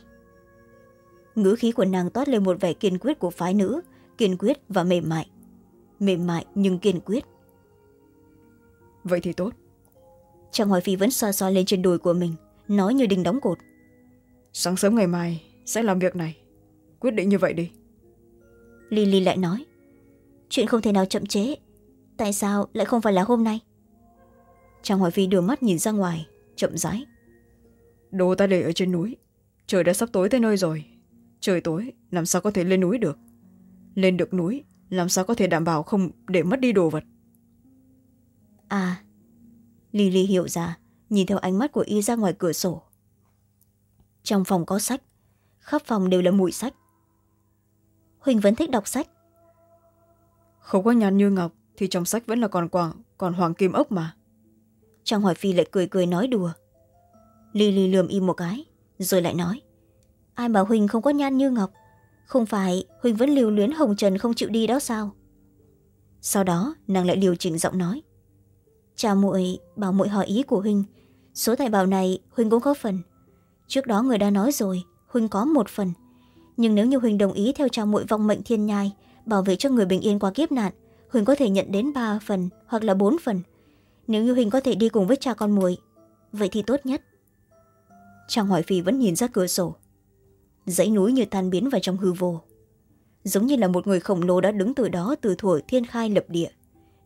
Ngữ khí của nàng toát lên một vẻ kiên quyết của phái nữ kiên quyết và mềm mại. Mềm mại nhưng kiên quyết. Vậy thì tốt. Chàng hỏi phi vẫn xoa xoa lên trên đùi của mình nói như đinh đóng cột. Sáng sớm ngày mai sẽ làm việc này. Quyết định như vậy đi. Lily lại nói. Chuyện không thể nào chậm chế tại sao lại không phải là hôm nay chàng hỏi phi đưa mắt nhìn ra ngoài chậm rãi. Đồ ta để ở trên núi. Trời đã sắp tối tới nơi rồi. Trời tối làm sao có thể lên núi được? Lên được núi làm sao có thể đảm bảo không để mất đi đồ vật? À lily hiểu ra nhìn theo ánh mắt của y ra ngoài cửa sổ. Trong phòng có sách khắp phòng đều là mùi sách. Huỳnh vẫn thích đọc sách. Không có nhàn như ngọc thì trong sách vẫn là còn quảng còn hoàng kim ốc mà trang hoài phi lại cười cười nói đùa. Lily lườm im một cái, rồi lại nói. Ai bảo huỳnh không có nhan như ngọc? Không phải huỳnh vẫn liều luyến hồng trần không chịu đi đó sao? Sau đó, nàng lại điều chỉnh giọng nói. Cha muội bảo muội hỏi ý của huỳnh. Số tài bảo này huỳnh cũng có phần. Trước đó người đã nói rồi, huỳnh có một phần. Nhưng nếu như huỳnh đồng ý theo cha muội vong mệnh thiên nhai, bảo vệ cho người bình yên qua kiếp nạn, huỳnh có thể nhận đến ba phần hoặc là bốn phần nếu như huỳnh có thể đi cùng với cha con muội, vậy thì tốt nhất. Chàng hỏi phi vẫn nhìn ra cửa sổ. Dãy núi như tan biến vào trong hư vô. Giống như là một người khổng lồ đã đứng từ đó từ thuở thiên khai lập địa.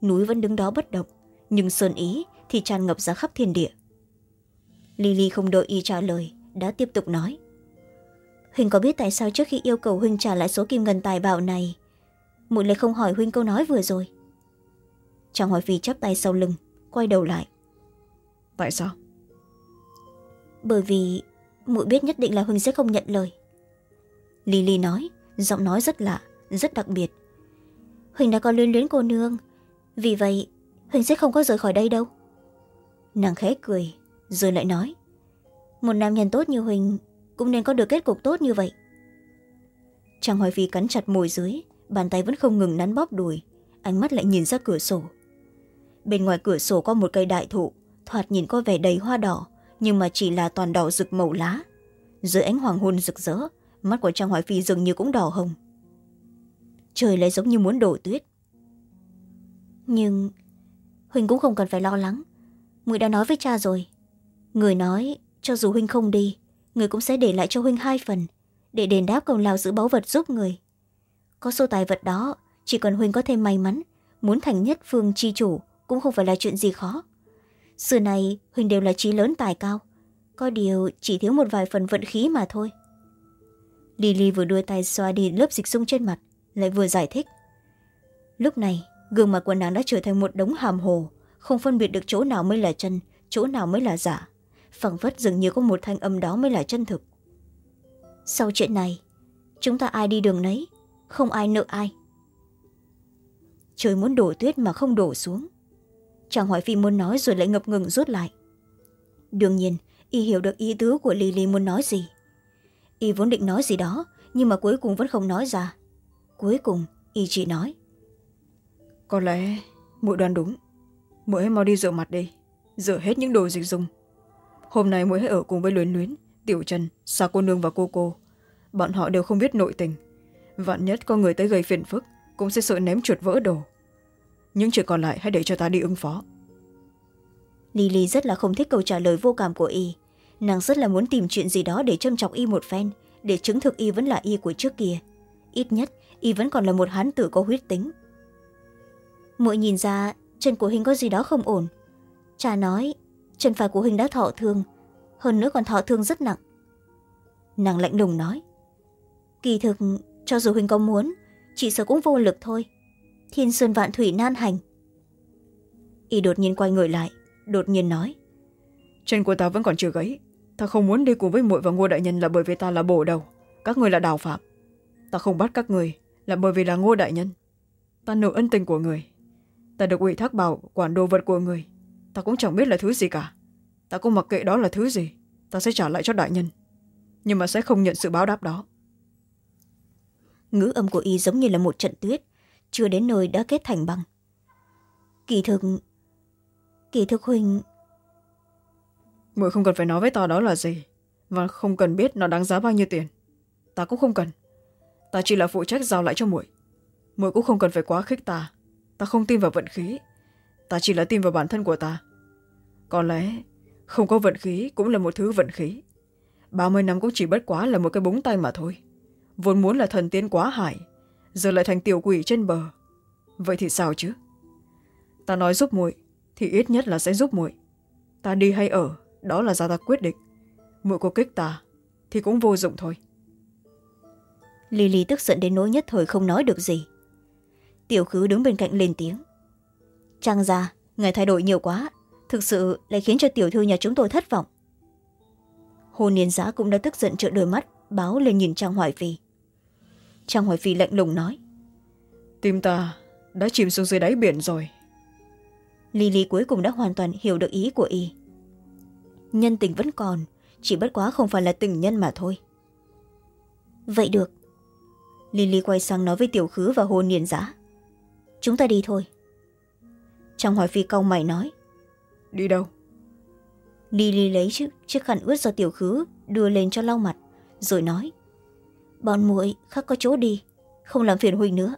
Núi vẫn đứng đó bất động, nhưng sơn ý thì tràn ngập ra khắp thiên địa. Lily không đợi y trả lời, đã tiếp tục nói. Huỳnh có biết tại sao trước khi yêu cầu huynh trả lại số kim ngân tài bảo này, muội lại không hỏi huynh câu nói vừa rồi? Chàng hỏi phi chắp tay sau lưng quay đầu lại. Tại sao? Bởi vì muội biết nhất định là huynh sẽ không nhận lời. Lily nói giọng nói rất lạ rất đặc biệt. Huỳnh đã có luyến luyến cô nương vì vậy huỳnh sẽ không có rời khỏi đây đâu. Nàng khẽ cười rồi lại nói một nam nhân tốt như huỳnh cũng nên có được kết cục tốt như vậy. Chàng hoài phi cắn chặt môi dưới bàn tay vẫn không ngừng nắn bóp đùi ánh mắt lại nhìn ra cửa sổ bên ngoài cửa sổ có một cây đại thụ. Thoạt nhìn có vẻ đầy hoa đỏ, nhưng mà chỉ là toàn đỏ rực màu lá. Dưới ánh hoàng hôn rực rỡ, mắt của trang hoài phi dường như cũng đỏ hồng. Trời lại giống như muốn đổ tuyết. Nhưng huynh cũng không cần phải lo lắng. Người đã nói với cha rồi. Người nói, cho dù huynh không đi, người cũng sẽ để lại cho huynh hai phần, để đền đáp công lao giữ báu vật giúp người. Có số tài vật đó, chỉ cần huynh có thêm may mắn, muốn thành nhất phương chi chủ cũng không phải là chuyện gì khó. Xưa này huynh đều là trí lớn tài cao. Có điều chỉ thiếu một vài phần vận khí mà thôi. Lily vừa đưa tay xoa đi lớp dịch sung trên mặt, lại vừa giải thích. Lúc này, gương mặt của nàng đã trở thành một đống hàm hồ, không phân biệt được chỗ nào mới là chân, chỗ nào mới là giả. Phẳng phất dường như có một thanh âm đó mới là chân thực. Sau chuyện này, chúng ta ai đi đường nấy, không ai nợ ai. Trời muốn đổ tuyết mà không đổ xuống chàng hỏi phi muốn nói rồi lại ngập ngừng rút lại. Đương nhiên, y hiểu được ý tứ của lily muốn nói gì. Y vốn định nói gì đó, nhưng mà cuối cùng vẫn không nói ra. Cuối cùng, y chỉ nói. Có lẽ muội đoán đúng. Muội hãy mau đi rửa mặt đi. Rửa hết những đồ dịch dùng. Hôm nay muội hãy ở cùng với luyến luyến, tiểu trần xa cô nương và cô cô. Bọn họ đều không biết nội tình. Vạn nhất có người tới gây phiền phức, cũng sẽ sợ ném chuột vỡ đồ những chuyện còn lại hãy để cho ta đi ứng phó. Lily rất là không thích câu trả lời vô cảm của y. Nàng rất là muốn tìm chuyện gì đó để châm chọc y một phen, để chứng thực y vẫn là y của trước kia. Ít nhất, y vẫn còn là một hán tử có huyết tính. Muội nhìn ra, chân của hình có gì đó không ổn. Cha nói, chân phải của hình đã thọ thương, hơn nữa còn thọ thương rất nặng. Nàng lạnh lùng nói, kỳ thực, cho dù hình có muốn, chị sợ cũng vô lực thôi thiên sơn vạn thủy nan hành. Y đột nhiên quay người lại đột nhiên nói. Chân của ta vẫn còn chưa gãy. Ta không muốn đi cùng với muội và ngô đại nhân là bởi vì ta là bổ đầu. Các người là đào phạm. Ta không bắt các người là bởi vì là ngô đại nhân. Ta nợ ân tình của người. Ta được ủy thác bảo quản đồ vật của người. Ta cũng chẳng biết là thứ gì cả. Ta cũng mặc kệ đó là thứ gì. Ta sẽ trả lại cho đại nhân. Nhưng mà sẽ không nhận sự báo đáp đó. Ngữ âm của y giống như là một trận tuyết chưa đến nơi đã kết thành băng. Kỳ thực kỳ thực huynh muội không cần phải nói với ta đó là gì, và không cần biết nó đáng giá bao nhiêu tiền. Ta cũng không cần. Ta chỉ là phụ trách giao lại cho muội. Muội cũng không cần phải quá khích ta. Ta không tin vào vận khí. Ta chỉ là tin vào bản thân của ta. Có lẽ, không có vận khí cũng là một thứ vận khí. Ba mươi năm cũng chỉ bất quá là một cái búng tay mà thôi. Vốn muốn là thần tiên quá hải giờ lại thành tiểu quỷ trên bờ. Vậy thì sao chứ? Ta nói giúp muội, thì ít nhất là sẽ giúp muội. Ta đi hay ở, đó là do ta quyết định. Muội có kích ta, thì cũng vô dụng thôi. Lily tức giận đến nỗi nhất thời không nói được gì. Tiểu khứ đứng bên cạnh lên tiếng. Trang ra, ngài thay đổi nhiều quá. Thực sự lại khiến cho tiểu thư nhà chúng tôi thất vọng. Hồ niên giã cũng đã tức giận trợn đôi mắt, báo lên nhìn trang hoài phi trang hoài phi lạnh lùng nói. Tim ta đã chìm xuống dưới đáy biển rồi. Lily cuối cùng đã hoàn toàn hiểu được ý của y. Nhân tình vẫn còn chỉ bất quá không phải là tình nhân mà thôi. Vậy được. Lily quay sang nói với tiểu khứ và hôn niên giã. Chúng ta đi thôi. Trong hỏi phi câu mày nói. Đi đâu? Lily lấy chiếc, chiếc khăn ướt do tiểu khứ đưa lên cho lau mặt rồi nói bọn muội khác có chỗ đi không làm phiền huynh nữa.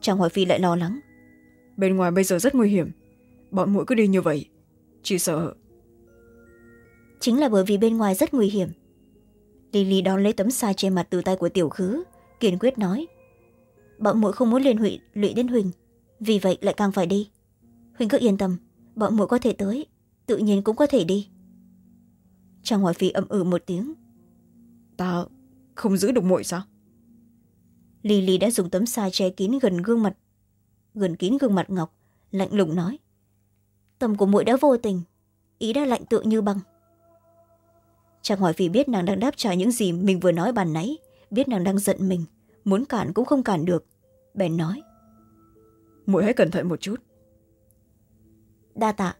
Chàng hỏi phi lại lo lắng. Bên ngoài bây giờ rất nguy hiểm. Bọn muội cứ đi như vậy chỉ sợ. Chính là bởi vì bên ngoài rất nguy hiểm. Lily đón lấy tấm sai trên mặt từ tay của tiểu khứ kiên quyết nói bọn muội không muốn liên hụy lụy đến huỳnh vì vậy lại càng phải đi. Huỳnh cứ yên tâm bọn muội có thể tới tự nhiên cũng có thể đi. Trang hoài phi ậm ừ một tiếng. Ta không giữ được muội sao? Lily đã dùng tấm sai che kín gần gương mặt gần kín gương mặt ngọc lạnh lùng nói. Tâm của muội đã vô tình ý đã lạnh tựa như băng. Trang hoài phi biết nàng đang đáp trả những gì mình vừa nói bàn nãy biết nàng đang giận mình muốn cản cũng không cản được. Bèn nói. Muội hãy cẩn thận một chút. Đa tạ.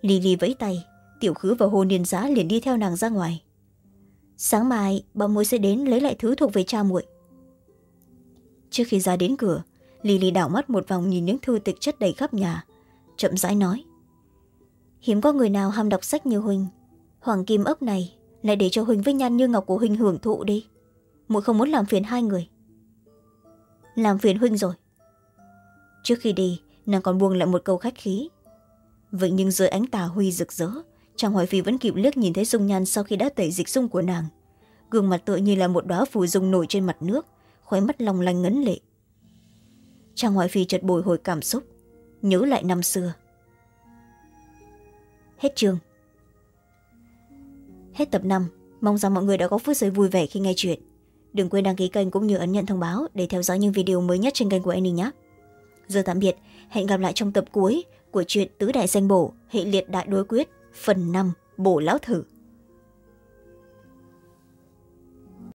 Lily vẫy tay tiểu khứ và hồ niên giá liền đi theo nàng ra ngoài sáng mai, bà muội sẽ đến lấy lại thứ thuộc về cha muội. Trước khi ra đến cửa, lily đảo mắt một vòng nhìn những thư tịch chất đầy khắp nhà, chậm rãi nói, hiếm có người nào ham đọc sách như huynh hoàng kim ốc này lại để cho huynh với nhan như ngọc của huynh hưởng thụ đi. Muội không muốn làm phiền hai người. Làm phiền huynh rồi. Trước khi đi, nàng còn buông lại một câu khách khí. Vậy nhưng dưới ánh tà huy rực rỡ chàng hoài phi vẫn kịp liếc nhìn thấy dung nhan sau khi đã tẩy dịch dung của nàng. Gương mặt tựa như là một đoá phù dung nổi trên mặt nước, khóe mắt long lanh ngấn lệ. Chàng hoài phi chợt bồi hồi cảm xúc, nhớ lại năm xưa. Hết chương. Hết tập năm, mong rằng mọi người đã có phút giây vui vẻ khi nghe chuyện. Đừng quên đăng ký kênh cũng như ấn nhận thông báo để theo dõi những video mới nhất trên kênh của Annie nhé. Giờ tạm biệt, hẹn gặp lại trong tập cuối của chuyện tứ đại danh bổ, hệ liệt đại đối quyết phần năm bộ lão thử